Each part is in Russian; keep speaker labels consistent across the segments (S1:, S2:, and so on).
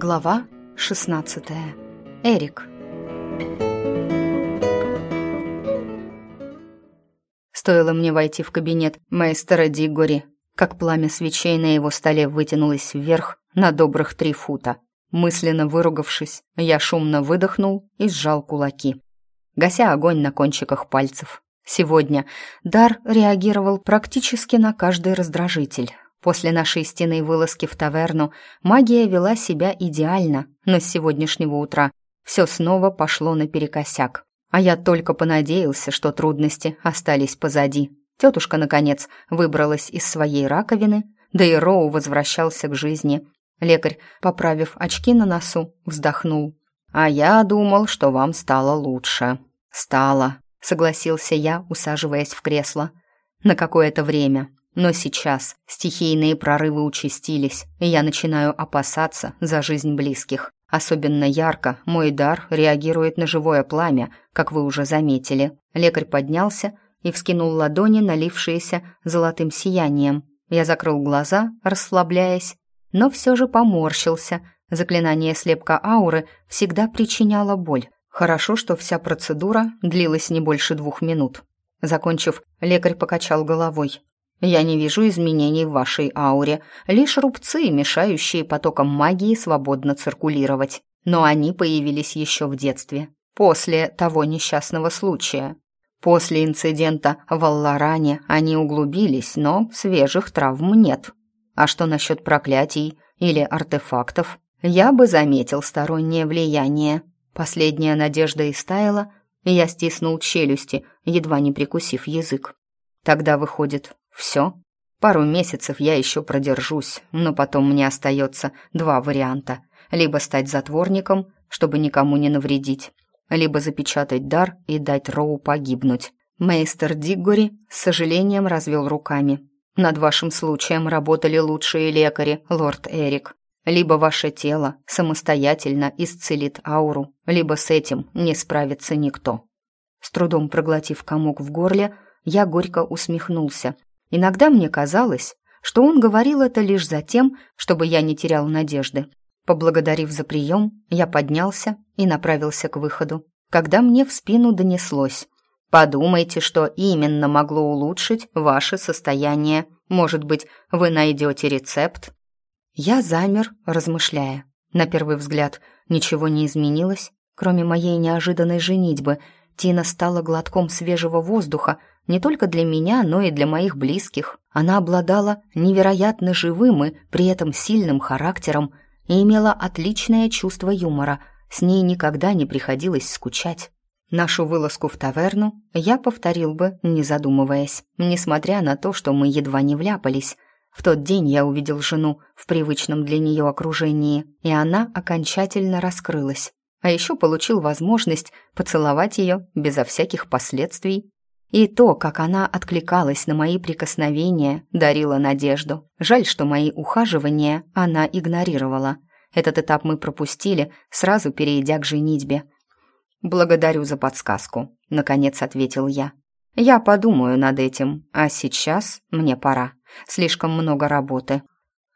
S1: Глава 16. Эрик. Стоило мне войти в кабинет мейстера Диггори, как пламя свечей на его столе вытянулось вверх на добрых три фута. Мысленно выругавшись, я шумно выдохнул и сжал кулаки, гася огонь на кончиках пальцев. Сегодня дар реагировал практически на каждый раздражитель. После нашей стены вылазки в таверну магия вела себя идеально, но с сегодняшнего утра все снова пошло наперекосяк. А я только понадеялся, что трудности остались позади. Тетушка, наконец, выбралась из своей раковины, да и Роу возвращался к жизни. Лекарь, поправив очки на носу, вздохнул. «А я думал, что вам стало лучше». «Стало», — согласился я, усаживаясь в кресло. «На какое-то время. Но сейчас стихийные прорывы участились, и я начинаю опасаться за жизнь близких. Особенно ярко мой дар реагирует на живое пламя, как вы уже заметили. Лекарь поднялся и вскинул ладони, налившиеся золотым сиянием. Я закрыл глаза, расслабляясь, но все же поморщился. Заклинание слепка ауры всегда причиняло боль. Хорошо, что вся процедура длилась не больше двух минут. Закончив, лекарь покачал головой. Я не вижу изменений в вашей ауре, лишь рубцы, мешающие потокам магии свободно циркулировать. Но они появились еще в детстве, после того несчастного случая. После инцидента в Алларане они углубились, но свежих травм нет. А что насчет проклятий или артефактов? Я бы заметил стороннее влияние. Последняя надежда истаяла, и я стиснул челюсти, едва не прикусив язык. Тогда выходит, все. Пару месяцев я еще продержусь, но потом мне остается два варианта. Либо стать затворником, чтобы никому не навредить, либо запечатать дар и дать Роу погибнуть. Мейстер Диггори с сожалением развел руками. Над вашим случаем работали лучшие лекари, лорд Эрик. Либо ваше тело самостоятельно исцелит ауру, либо с этим не справится никто. С трудом проглотив комок в горле, я горько усмехнулся Иногда мне казалось, что он говорил это лишь за тем, чтобы я не терял надежды. Поблагодарив за прием, я поднялся и направился к выходу, когда мне в спину донеслось. «Подумайте, что именно могло улучшить ваше состояние. Может быть, вы найдете рецепт?» Я замер, размышляя. На первый взгляд ничего не изменилось, кроме моей неожиданной женитьбы. Тина стала глотком свежего воздуха, не только для меня, но и для моих близких. Она обладала невероятно живым и при этом сильным характером и имела отличное чувство юмора. С ней никогда не приходилось скучать. Нашу вылазку в таверну я повторил бы, не задумываясь, несмотря на то, что мы едва не вляпались. В тот день я увидел жену в привычном для нее окружении, и она окончательно раскрылась. А еще получил возможность поцеловать ее безо всяких последствий и то, как она откликалась на мои прикосновения, дарило надежду. Жаль, что мои ухаживания она игнорировала. Этот этап мы пропустили, сразу перейдя к женитьбе. «Благодарю за подсказку», — наконец ответил я. «Я подумаю над этим, а сейчас мне пора. Слишком много работы».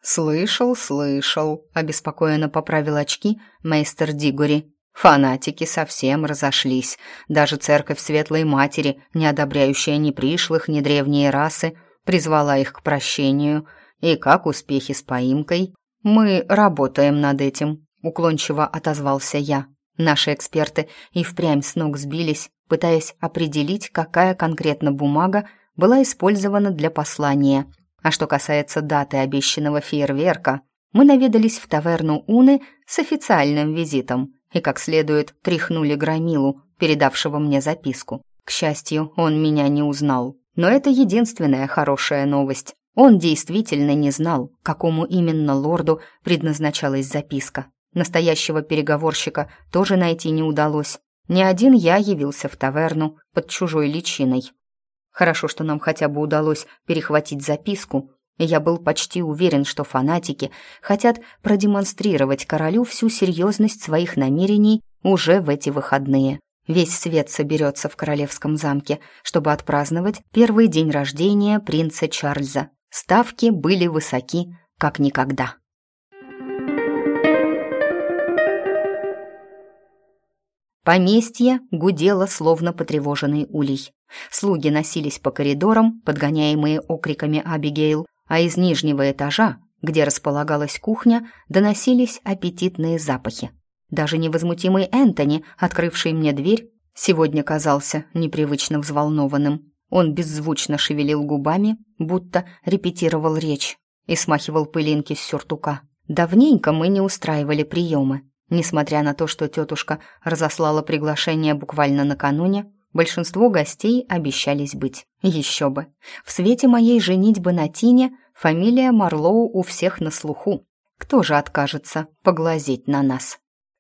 S1: «Слышал, слышал», — обеспокоенно поправил очки мейстер Дигори. Фанатики совсем разошлись. Даже церковь Светлой Матери, не одобряющая ни пришлых, ни древние расы, призвала их к прощению. И как успехи с поимкой? Мы работаем над этим, уклончиво отозвался я. Наши эксперты и впрямь с ног сбились, пытаясь определить, какая конкретно бумага была использована для послания. А что касается даты обещанного фейерверка, мы наведались в таверну Уны с официальным визитом – и как следует тряхнули громилу, передавшего мне записку. К счастью, он меня не узнал. Но это единственная хорошая новость. Он действительно не знал, какому именно лорду предназначалась записка. Настоящего переговорщика тоже найти не удалось. Ни один я явился в таверну под чужой личиной. Хорошо, что нам хотя бы удалось перехватить записку, я был почти уверен, что фанатики хотят продемонстрировать королю всю серьезность своих намерений уже в эти выходные. Весь свет соберется в королевском замке, чтобы отпраздновать первый день рождения принца Чарльза. Ставки были высоки, как никогда. Поместье гудело, словно потревоженный улей. Слуги носились по коридорам, подгоняемые окриками Абигейл, а из нижнего этажа, где располагалась кухня, доносились аппетитные запахи. Даже невозмутимый Энтони, открывший мне дверь, сегодня казался непривычно взволнованным. Он беззвучно шевелил губами, будто репетировал речь, и смахивал пылинки с сюртука. Давненько мы не устраивали приемы. Несмотря на то, что тетушка разослала приглашение буквально накануне, большинство гостей обещались быть. Еще бы. В свете моей женитьбы на Тине фамилия Марлоу у всех на слуху. Кто же откажется поглазеть на нас?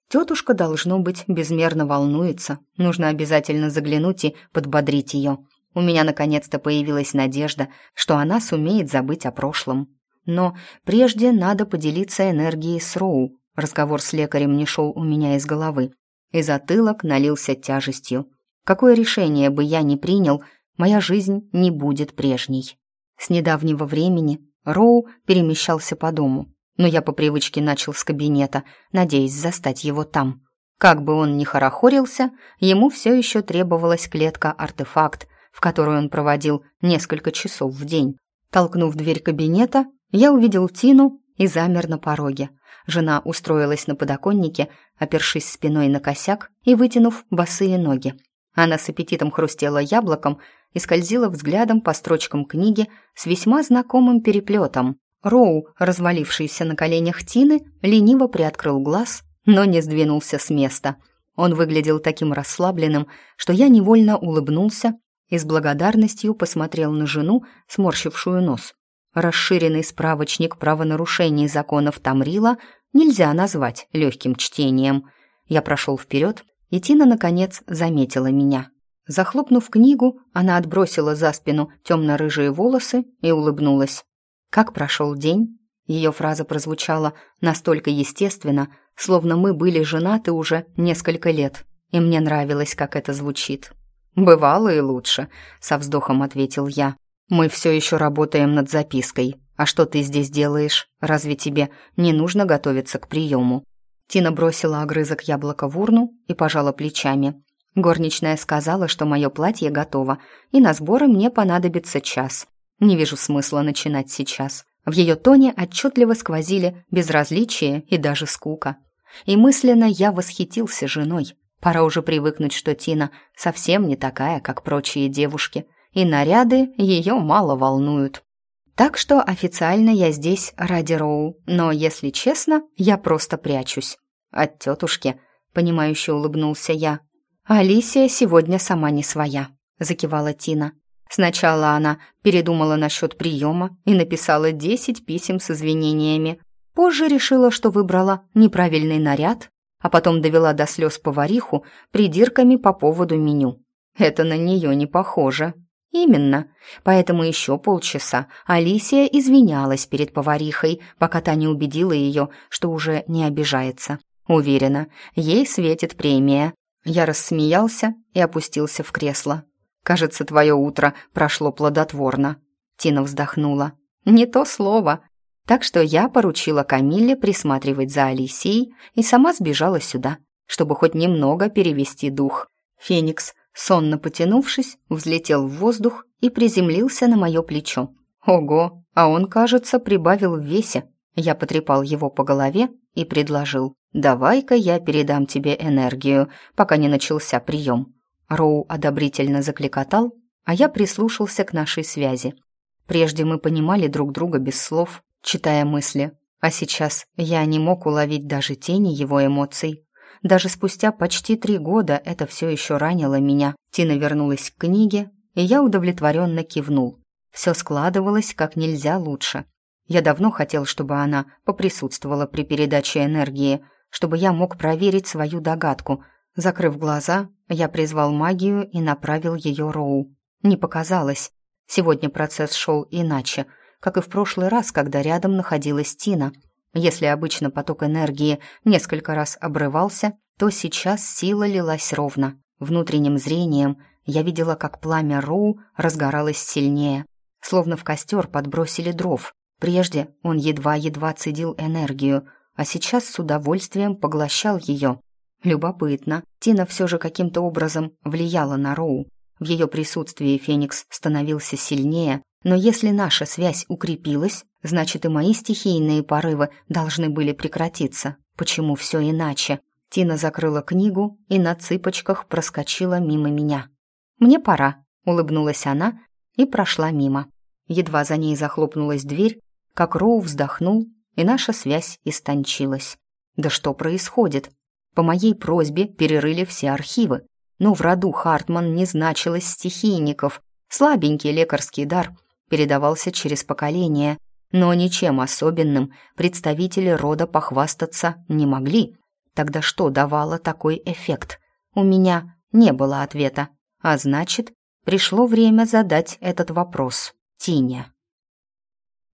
S1: Тетушка, должно быть, безмерно волнуется. Нужно обязательно заглянуть и подбодрить ее. У меня наконец-то появилась надежда, что она сумеет забыть о прошлом. Но прежде надо поделиться энергией с Роу. Разговор с лекарем не шел у меня из головы. И затылок налился тяжестью. Какое решение бы я ни принял, моя жизнь не будет прежней. С недавнего времени Роу перемещался по дому, но я по привычке начал с кабинета, надеясь застать его там. Как бы он ни хорохорился, ему все еще требовалась клетка-артефакт, в которой он проводил несколько часов в день. Толкнув дверь кабинета, я увидел Тину и замер на пороге. Жена устроилась на подоконнике, опершись спиной на косяк и вытянув босые ноги. Она с аппетитом хрустела яблоком и скользила взглядом по строчкам книги с весьма знакомым переплетом. Роу, развалившийся на коленях Тины, лениво приоткрыл глаз, но не сдвинулся с места. Он выглядел таким расслабленным, что я невольно улыбнулся и с благодарностью посмотрел на жену, сморщившую нос. Расширенный справочник правонарушений законов Тамрила нельзя назвать легким чтением. Я прошел вперед, и Тина, наконец, заметила меня. Захлопнув книгу, она отбросила за спину темно-рыжие волосы и улыбнулась. «Как прошел день?» Ее фраза прозвучала настолько естественно, словно мы были женаты уже несколько лет, и мне нравилось, как это звучит. «Бывало и лучше», — со вздохом ответил я. Мы все еще работаем над запиской. А что ты здесь делаешь? Разве тебе не нужно готовиться к приему?» Тина бросила огрызок яблока в урну и пожала плечами. Горничная сказала, что мое платье готово, и на сборы мне понадобится час. Не вижу смысла начинать сейчас. В ее тоне отчетливо сквозили безразличие и даже скука. И мысленно я восхитился женой. Пора уже привыкнуть, что Тина совсем не такая, как прочие девушки – и наряды ее мало волнуют. Так что официально я здесь ради Роу, но, если честно, я просто прячусь. От тетушки, понимающе улыбнулся я. «Алисия сегодня сама не своя», — закивала Тина. Сначала она передумала насчет приема и написала десять писем с извинениями. Позже решила, что выбрала неправильный наряд, а потом довела до слез повариху придирками по поводу меню. Это на нее не похоже. «Именно. Поэтому еще полчаса Алисия извинялась перед поварихой, пока та не убедила ее, что уже не обижается. Уверена, ей светит премия». Я рассмеялся и опустился в кресло. «Кажется, твое утро прошло плодотворно». Тина вздохнула. «Не то слово». Так что я поручила Камилле присматривать за Алисией и сама сбежала сюда, чтобы хоть немного перевести дух. Феникс сонно потянувшись, взлетел в воздух и приземлился на мое плечо. Ого, а он, кажется, прибавил в весе. Я потрепал его по голове и предложил. «Давай-ка я передам тебе энергию, пока не начался прием». Роу одобрительно закликотал, а я прислушался к нашей связи. Прежде мы понимали друг друга без слов, читая мысли, а сейчас я не мог уловить даже тени его эмоций. Даже спустя почти три года это все еще ранило меня. Тина вернулась к книге, и я удовлетворенно кивнул. Все складывалось как нельзя лучше. Я давно хотел, чтобы она поприсутствовала при передаче энергии, чтобы я мог проверить свою догадку. Закрыв глаза, я призвал магию и направил ее Роу. Не показалось. Сегодня процесс шел иначе, как и в прошлый раз, когда рядом находилась Тина — если обычно поток энергии несколько раз обрывался, то сейчас сила лилась ровно. Внутренним зрением я видела, как пламя Роу разгоралось сильнее, словно в костер подбросили дров. Прежде он едва-едва цедил энергию, а сейчас с удовольствием поглощал ее. Любопытно. Тина все же каким-то образом влияла на Роу. В ее присутствии Феникс становился сильнее, но если наша связь укрепилась, значит и мои стихийные порывы должны были прекратиться. Почему все иначе? Тина закрыла книгу и на цыпочках проскочила мимо меня. «Мне пора», — улыбнулась она и прошла мимо. Едва за ней захлопнулась дверь, как Роу вздохнул, и наша связь истончилась. «Да что происходит?» По моей просьбе перерыли все архивы, но в роду Хартман не значилось стихийников. Слабенький лекарский дар передавался через поколения, но ничем особенным представители рода похвастаться не могли. Тогда что давало такой эффект? У меня не было ответа, а значит, пришло время задать этот вопрос Тине.